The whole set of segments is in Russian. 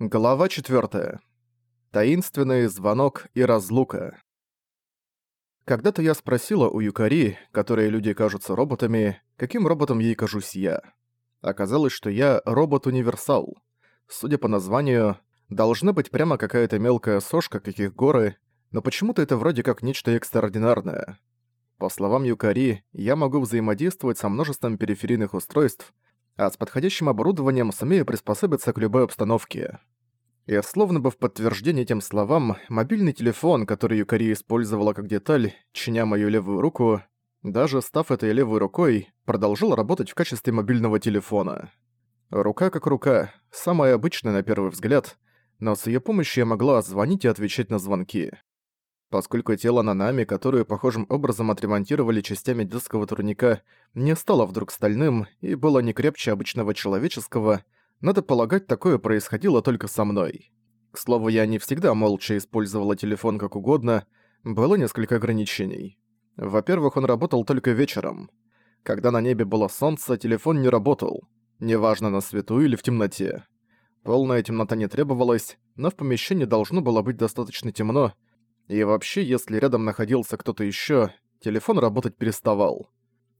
Глава 4. Таинственный звонок и разлука. Когда-то я спросила у Юкари, которые люди кажутся роботами, каким роботом ей кажусь я. Оказалось, что я робот-универсал. Судя по названию, должна быть прямо какая-то мелкая сошка, каких горы, но почему-то это вроде как нечто экстраординарное. По словам Юкари, я могу взаимодействовать со множеством периферийных устройств, а с подходящим оборудованием сумею приспособиться к любой обстановке. И словно бы в подтверждение этим словам, мобильный телефон, который Юкари использовала как деталь, чиня мою левую руку, даже став этой левой рукой, продолжил работать в качестве мобильного телефона. Рука как рука, самая обычная на первый взгляд, но с ее помощью я могла звонить и отвечать на звонки. Поскольку тело Нанами, которое похожим образом отремонтировали частями детского турника, не стало вдруг стальным и было не крепче обычного человеческого, надо полагать, такое происходило только со мной. К слову, я не всегда молча использовала телефон как угодно, было несколько ограничений. Во-первых, он работал только вечером. Когда на небе было солнце, телефон не работал, неважно на свету или в темноте. Полная темнота не требовалась, но в помещении должно было быть достаточно темно, и вообще, если рядом находился кто-то ещё, телефон работать переставал.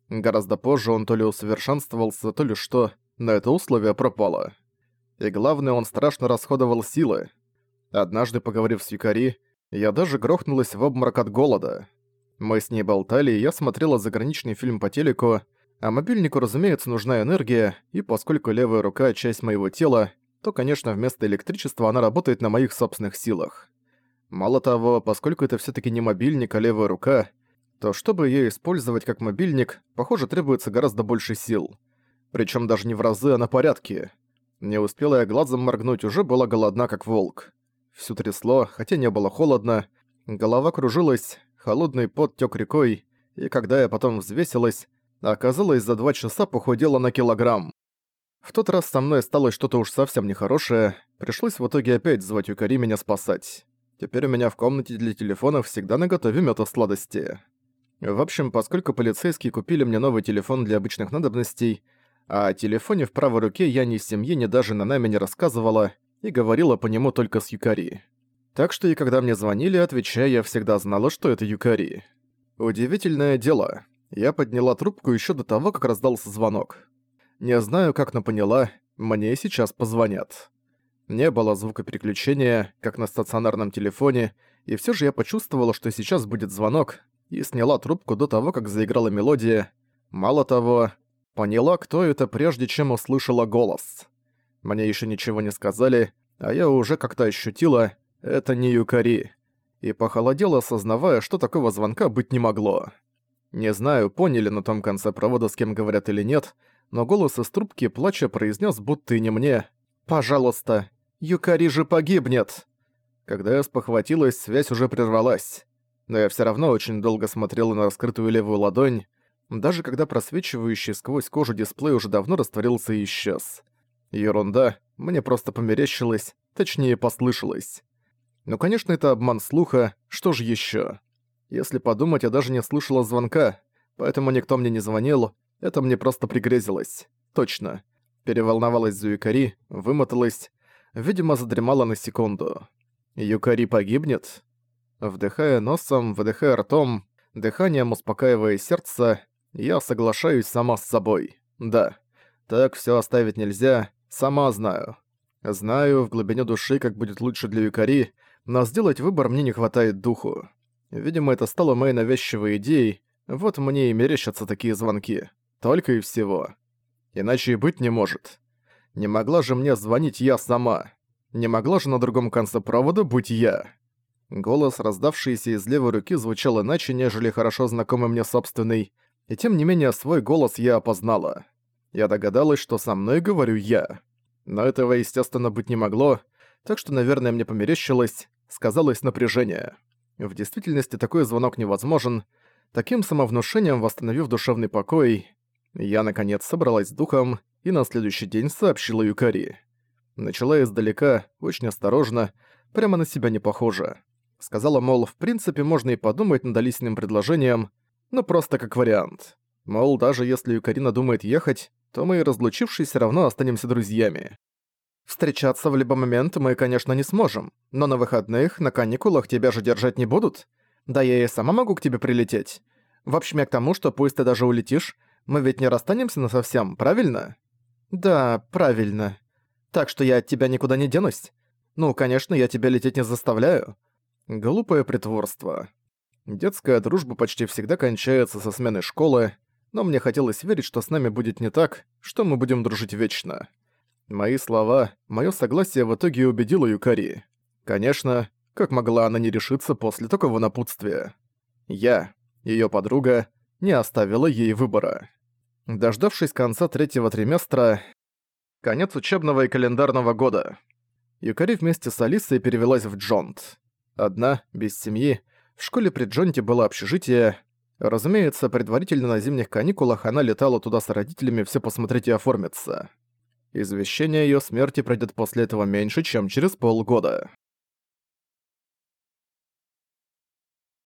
Гораздо позже он то ли усовершенствовался, то ли что, но это условие пропало. И главное, он страшно расходовал силы. Однажды, поговорив с Юкари, я даже грохнулась в обморок от голода. Мы с ней болтали, и я смотрела заграничный фильм по телеку, а мобильнику, разумеется, нужна энергия, и поскольку левая рука — часть моего тела, то, конечно, вместо электричества она работает на моих собственных силах. Мало того, поскольку это все таки не мобильник, а левая рука, то чтобы ее использовать как мобильник, похоже, требуется гораздо больше сил. Причем даже не в разы, а на порядке. Не успела я глазом моргнуть, уже была голодна, как волк. Всю трясло, хотя не было холодно, голова кружилась, холодный пот тёк рекой, и когда я потом взвесилась, оказалось, за два часа похудела на килограмм. В тот раз со мной стало что-то уж совсем нехорошее, пришлось в итоге опять звать Юкари меня спасать. Теперь у меня в комнате для телефонов всегда наготове мёта сладости. В общем, поскольку полицейские купили мне новый телефон для обычных надобностей, а о телефоне в правой руке я ни семье, ни даже на нами не рассказывала и говорила по нему только с Юкари. Так что и когда мне звонили, отвечая, я всегда знала, что это Юкари. Удивительное дело. Я подняла трубку еще до того, как раздался звонок. Не знаю, как, но поняла, мне сейчас позвонят. Не было звука переключения, как на стационарном телефоне, и все же я почувствовала, что сейчас будет звонок, и сняла трубку до того, как заиграла мелодия. Мало того, поняла, кто это, прежде чем услышала голос. Мне еще ничего не сказали, а я уже как-то ощутила, это не Юкари. И похолодела, осознавая, что такого звонка быть не могло. Не знаю, поняли на том конце провода, с кем говорят или нет, но голос из трубки плача произнес, будто и не мне «Пожалуйста, Юкари же погибнет!» Когда я спохватилась, связь уже прервалась. Но я все равно очень долго смотрела на раскрытую левую ладонь, даже когда просвечивающий сквозь кожу дисплей уже давно растворился и исчез. Ерунда, мне просто померещилось, точнее послышалось. Ну, конечно, это обман слуха, что же еще? Если подумать, я даже не слышала звонка, поэтому никто мне не звонил, это мне просто пригрезилось. Точно. Переволновалась за Юкари, вымоталась, видимо, задремала на секунду. Юкари погибнет? Вдыхая носом, выдыхая ртом, дыханием успокаивая сердце, я соглашаюсь сама с собой. Да, так все оставить нельзя, сама знаю. Знаю в глубине души, как будет лучше для Юкари, но сделать выбор мне не хватает духу. Видимо, это стало моей навязчивой идеей, вот мне и мерещатся такие звонки. Только и всего. Иначе и быть не может. Не могла же мне звонить я сама. Не могла же на другом конце провода быть я. Голос, раздавшийся из левой руки, звучал иначе, нежели хорошо знакомый мне собственный, и тем не менее свой голос я опознала. Я догадалась, что со мной говорю я. Но этого, естественно, быть не могло, так что, наверное, мне померещилось, сказалось напряжение. В действительности такой звонок невозможен. Таким самовнушением, восстановив душевный покой, я, наконец, собралась с духом и на следующий день сообщила Юкари. Начала издалека, очень осторожно, прямо на себя не похоже. Сказала, мол, в принципе, можно и подумать над Алисиным предложением, но просто как вариант. Мол, даже если Юкарина думает ехать, то мы, разлучившись, все равно останемся друзьями. Встречаться в любой момент мы, конечно, не сможем, но на выходных, на каникулах тебя же держать не будут. Да я и сама могу к тебе прилететь. В общем, я к тому, что пусть ты даже улетишь, мы ведь не расстанемся насовсем, правильно? Да, правильно. Так что я от тебя никуда не денусь. Ну, конечно, я тебя лететь не заставляю. Глупое притворство. Детская дружба почти всегда кончается со сменой школы, но мне хотелось верить, что с нами будет не так, что мы будем дружить вечно. Мои слова, моё согласие в итоге убедило Юкари. Конечно, как могла она не решиться после такого напутствия? Я, её подруга, не оставила ей выбора. Дождавшись конца третьего триместра, конец учебного и календарного года, Юкари вместе с Алисой перевелась в Джонт. Одна, без семьи, в школе при Джонте было общежитие. Разумеется, предварительно на зимних каникулах она летала туда с родителями все посмотреть и оформиться. Извещение о её смерти пройдет после этого меньше, чем через полгода.